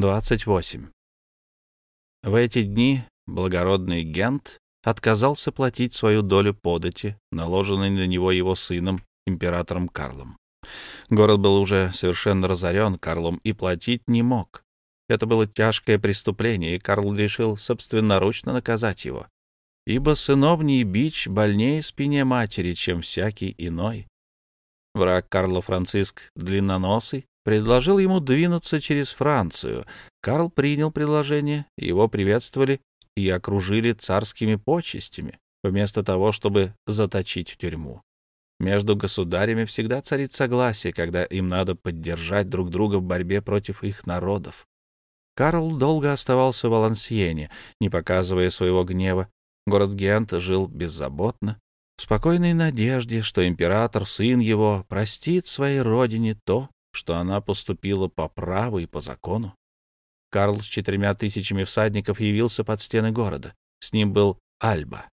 28. В эти дни благородный Гент отказался платить свою долю подати, наложенной на него его сыном, императором Карлом. Город был уже совершенно разорен Карлом и платить не мог. Это было тяжкое преступление, и Карл решил собственноручно наказать его. Ибо сыновний бич больнее спине матери, чем всякий иной. Враг Карла Франциск Длинноносый предложил ему двинуться через Францию. Карл принял предложение, его приветствовали и окружили царскими почестями, вместо того, чтобы заточить в тюрьму. Между государями всегда царит согласие, когда им надо поддержать друг друга в борьбе против их народов. Карл долго оставался в Валансиене, не показывая своего гнева. Город Гент жил беззаботно, в спокойной надежде, что император, сын его, простит своей родине то, что она поступила по праву и по закону. Карл с четырьмя тысячами всадников явился под стены города. С ним был Альба,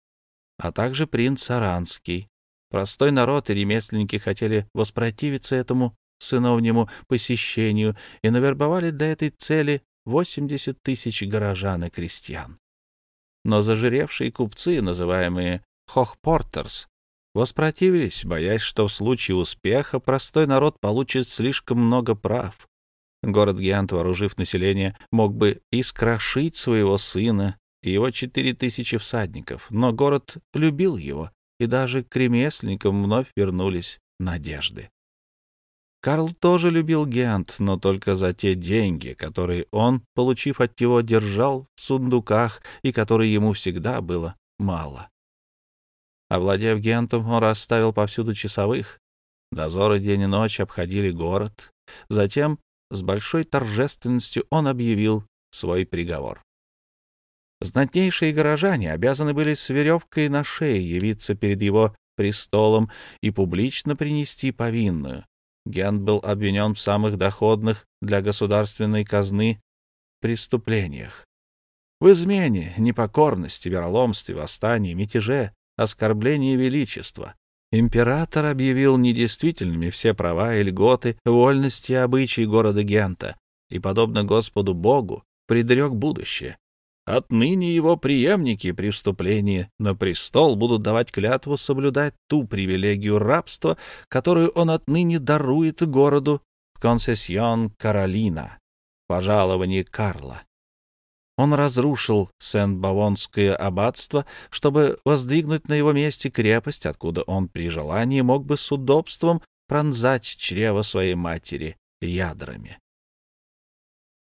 а также принц Аранский. Простой народ и ремесленники хотели воспротивиться этому сыновнему посещению и навербовали для этой цели 80 тысяч горожан и крестьян. Но зажиревшие купцы, называемые хохпортерс, воспротивились, боясь, что в случае успеха простой народ получит слишком много прав. Город Гиант, вооружив население, мог бы искрошить своего сына и его четыре тысячи всадников, но город любил его, и даже к ремесленникам вновь вернулись надежды. Карл тоже любил Гент, но только за те деньги, которые он, получив от него, держал в сундуках и которые ему всегда было мало. Овладев Гентом, он расставил повсюду часовых. Дозоры день и ночь обходили город. Затем с большой торжественностью он объявил свой приговор. Знатнейшие горожане обязаны были с веревкой на шее явиться перед его престолом и публично принести повинную. Гент был обвинен в самых доходных для государственной казны преступлениях. В измене, непокорности, вероломстве, восстании, мятеже, оскорблении величества. Император объявил недействительными все права и льготы, вольности и обычаи города Гента и, подобно Господу Богу, предрек будущее. Отныне его преемники при вступлении на престол будут давать клятву соблюдать ту привилегию рабства, которую он отныне дарует городу в концессион Каролина, пожаловании Карла. Он разрушил Сент-Бавонское аббатство, чтобы воздвигнуть на его месте крепость, откуда он при желании мог бы с удобством пронзать чрево своей матери ядрами.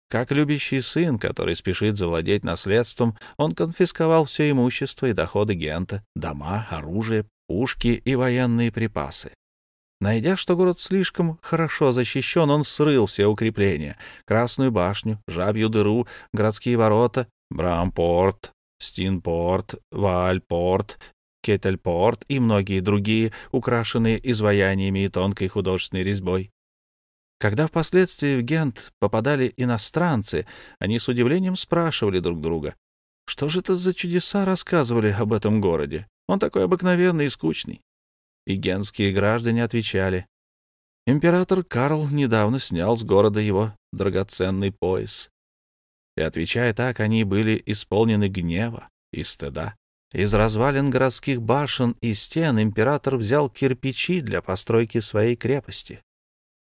Как любящий сын, который спешит завладеть наследством, он конфисковал все имущество и доходы Гента, дома, оружие, пушки и военные припасы. Найдя, что город слишком хорошо защищен, он срыл все укрепления — Красную башню, Жабью дыру, городские ворота, Брампорт, Стинпорт, Вальпорт, Кетельпорт и многие другие, украшенные изваяниями и тонкой художественной резьбой. Когда впоследствии в Гент попадали иностранцы, они с удивлением спрашивали друг друга, что же это за чудеса рассказывали об этом городе? Он такой обыкновенный и скучный и генские граждане отвечали. Император Карл недавно снял с города его драгоценный пояс. И, отвечая так, они были исполнены гнева и стыда. Из развалин городских башен и стен император взял кирпичи для постройки своей крепости.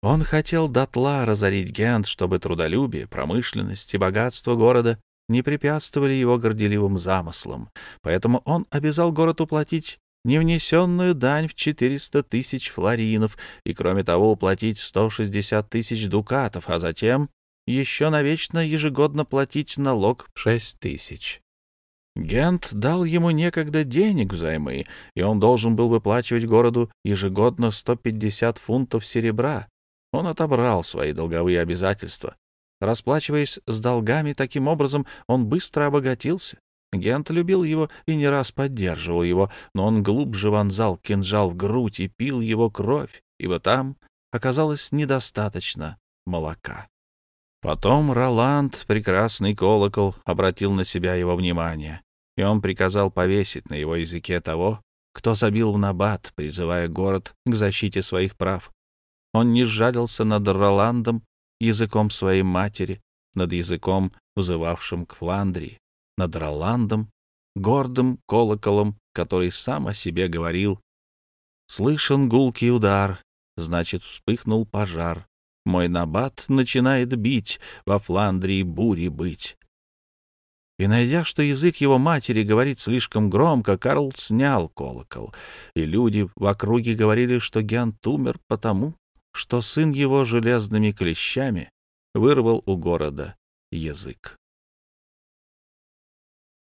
Он хотел дотла разорить Гент, чтобы трудолюбие, промышленность и богатство города не препятствовали его горделивым замыслам, поэтому он обязал город уплатить невнесенную дань в 400 тысяч флоринов и, кроме того, уплатить 160 тысяч дукатов, а затем еще навечно ежегодно платить налог в 6 тысяч. Гент дал ему некогда денег взаймы, и он должен был выплачивать городу ежегодно 150 фунтов серебра. Он отобрал свои долговые обязательства. Расплачиваясь с долгами таким образом, он быстро обогатился. Гент любил его и не раз поддерживал его, но он глубже вонзал кинжал в грудь и пил его кровь, ибо там оказалось недостаточно молока. Потом Роланд, прекрасный колокол, обратил на себя его внимание, и он приказал повесить на его языке того, кто забил в набат, призывая город к защите своих прав. Он не сжалился над Роландом, языком своей матери, над языком, взывавшим к Фландрии, над Роландом, гордым колоколом, который сам о себе говорил. Слышен гулкий удар, значит, вспыхнул пожар. Мой набат начинает бить, во Фландрии бури быть. И, найдя, что язык его матери говорит слишком громко, Карл снял колокол, и люди в округе говорили, что Гент умер потому, что сын его железными клещами вырвал у города язык.